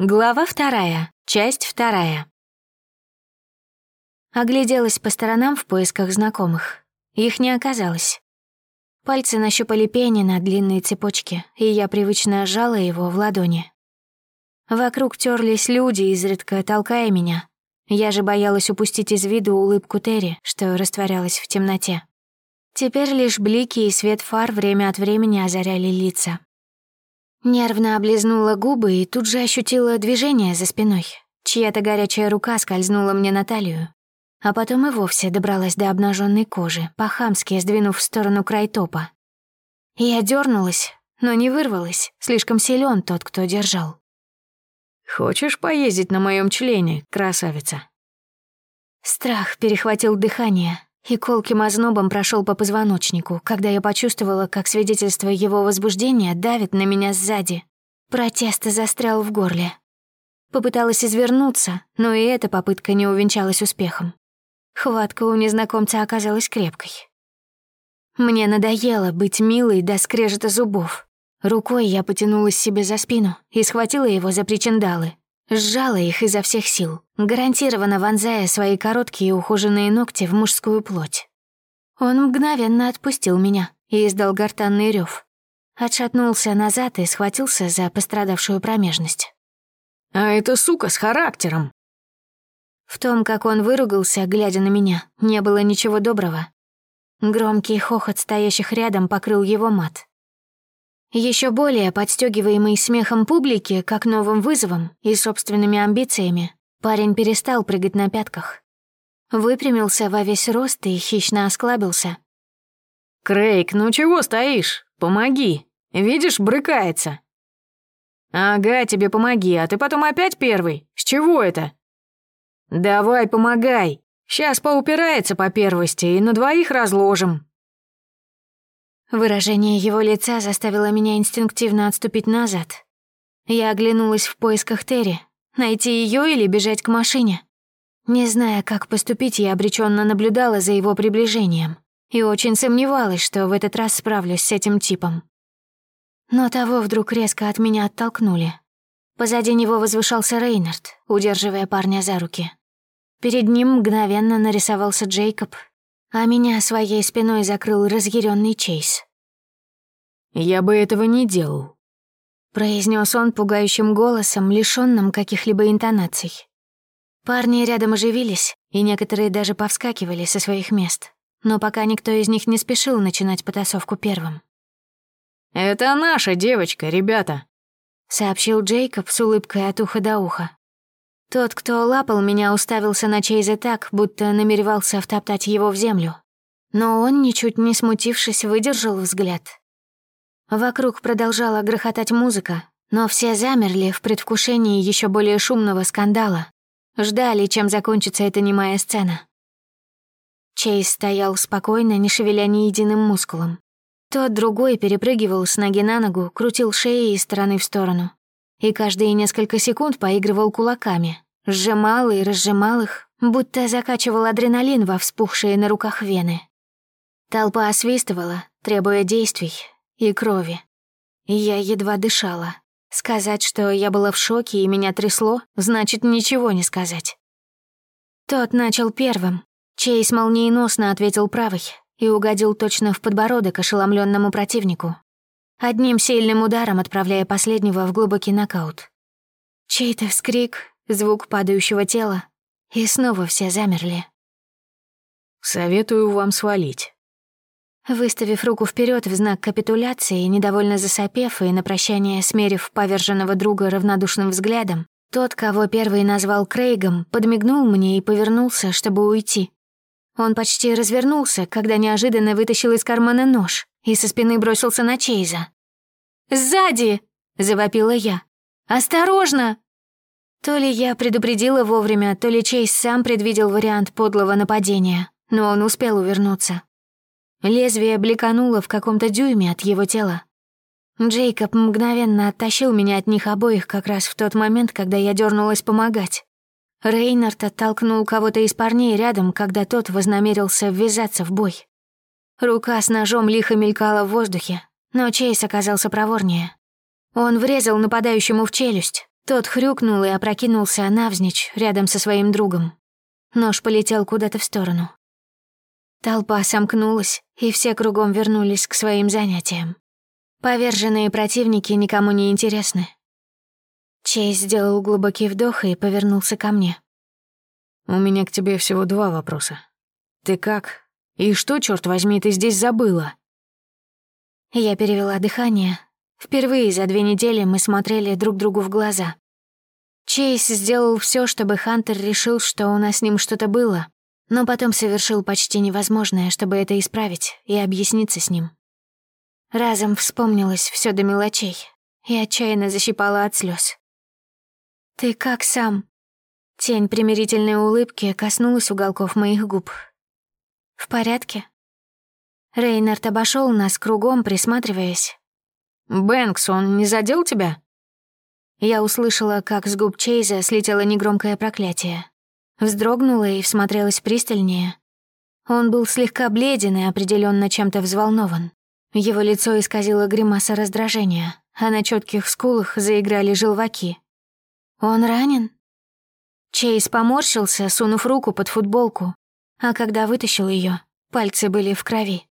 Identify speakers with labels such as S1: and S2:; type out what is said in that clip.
S1: Глава вторая, часть вторая. Огляделась по сторонам в поисках знакомых. Их не оказалось. Пальцы нащупали пени на длинной цепочке, и я привычно сжала его в ладони. Вокруг терлись люди, изредка толкая меня. Я же боялась упустить из виду улыбку Терри, что растворялась в темноте. Теперь лишь блики и свет фар время от времени озаряли лица. Нервно облизнула губы и тут же ощутила движение за спиной. Чья-то горячая рука скользнула мне на талию. А потом и вовсе добралась до обнаженной кожи, по-хамски сдвинув в сторону край топа. Я дернулась, но не вырвалась, слишком силен тот, кто держал.
S2: «Хочешь поездить на моем члене, красавица?»
S1: Страх перехватил дыхание, и колким ознобом прошел по позвоночнику, когда я почувствовала, как свидетельство его возбуждения давит на меня сзади. Протест застрял в горле. Попыталась извернуться, но и эта попытка не увенчалась успехом. Хватка у незнакомца оказалась крепкой. Мне надоело быть милой до скрежета зубов. Рукой я потянулась себе за спину и схватила его за причиндалы, Сжала их изо всех сил, гарантированно вонзая свои короткие ухоженные ногти в мужскую плоть. Он мгновенно отпустил меня и издал гортанный рев. Отшатнулся назад и схватился за пострадавшую промежность.
S2: «А эта сука с характером!»
S1: В том, как он выругался, глядя на меня, не было ничего доброго. Громкий хохот стоящих рядом покрыл его мат. Еще более подстегиваемый смехом публики, как новым вызовом и собственными амбициями, парень перестал прыгать на пятках. Выпрямился во весь рост и хищно осклабился.
S2: «Крейг, ну чего стоишь? Помоги. Видишь, брыкается». «Ага, тебе помоги, а ты потом опять первый? С чего это?» «Давай, помогай. Сейчас поупирается по первости и на двоих разложим.
S1: Выражение его лица заставило меня инстинктивно отступить назад. Я оглянулась в поисках Терри. Найти ее или бежать к машине? Не зная, как поступить, я обреченно наблюдала за его приближением и очень сомневалась, что в этот раз справлюсь с этим типом. Но того вдруг резко от меня оттолкнули. Позади него возвышался Рейнард, удерживая парня за руки. Перед ним мгновенно нарисовался Джейкоб, а меня своей спиной закрыл разъяренный Чейз.
S2: «Я бы этого не делал», —
S1: произнес он пугающим голосом, лишённым каких-либо интонаций. Парни рядом оживились, и некоторые даже повскакивали со своих мест, но пока никто из них не спешил начинать потасовку первым.
S2: «Это наша девочка, ребята», —
S1: сообщил Джейкоб с улыбкой от уха до уха. Тот, кто лапал меня, уставился на Чейза так, будто намеревался втоптать его в землю. Но он, ничуть не смутившись, выдержал взгляд. Вокруг продолжала грохотать музыка, но все замерли в предвкушении еще более шумного скандала. Ждали, чем закончится эта немая сцена. Чейз стоял спокойно, не шевеля ни единым мускулом. Тот другой перепрыгивал с ноги на ногу, крутил шеи из стороны в сторону и каждые несколько секунд поигрывал кулаками, сжимал и разжимал их, будто закачивал адреналин во вспухшие на руках вены. Толпа освистывала, требуя действий и крови. я едва дышала. Сказать, что я была в шоке и меня трясло, значит ничего не сказать. Тот начал первым. Чейз молниеносно ответил правой и угодил точно в подбородок ошеломленному противнику, одним сильным ударом отправляя последнего в глубокий нокаут. Чей-то вскрик, звук падающего тела, и снова все замерли.
S2: «Советую вам свалить».
S1: Выставив руку вперед в знак капитуляции, недовольно засопев и на прощание смерив поверженного друга равнодушным взглядом, тот, кого первый назвал Крейгом, подмигнул мне и повернулся, чтобы уйти. Он почти развернулся, когда неожиданно вытащил из кармана нож и со спины бросился на Чейза. «Сзади!» — завопила я. «Осторожно!» То ли я предупредила вовремя, то ли Чейз сам предвидел вариант подлого нападения, но он успел увернуться. Лезвие бликануло в каком-то дюйме от его тела. Джейкоб мгновенно оттащил меня от них обоих как раз в тот момент, когда я дернулась помогать. Рейнард оттолкнул кого-то из парней рядом, когда тот вознамерился ввязаться в бой. Рука с ножом лихо мелькала в воздухе, но Чейз оказался проворнее. Он врезал нападающему в челюсть. Тот хрюкнул и опрокинулся навзничь рядом со своим другом. Нож полетел куда-то в сторону. Толпа сомкнулась, и все кругом вернулись к своим занятиям. Поверженные противники никому не интересны. Чейз сделал глубокий вдох и повернулся ко мне.
S2: «У меня к тебе всего два вопроса. Ты как? И что, черт возьми, ты здесь забыла?»
S1: Я перевела дыхание. Впервые за две недели мы смотрели друг другу в глаза. Чейз сделал все, чтобы Хантер решил, что у нас с ним что-то было, но потом совершил почти невозможное, чтобы это исправить и объясниться с ним. Разом вспомнилось все до мелочей и отчаянно защипала от слез. «Ты как сам?» Тень примирительной улыбки коснулась уголков моих губ. «В порядке?» Рейнард обошел нас кругом, присматриваясь.
S2: «Бэнкс, он не задел тебя?»
S1: Я услышала, как с губ Чейза слетело негромкое проклятие. Вздрогнула и всмотрелась пристальнее. Он был слегка бледен и определенно чем-то взволнован. Его лицо исказило гримаса раздражения, а на четких скулах заиграли желваки. «Он ранен?» Чейз поморщился, сунув руку под футболку, а когда вытащил ее, пальцы были в крови.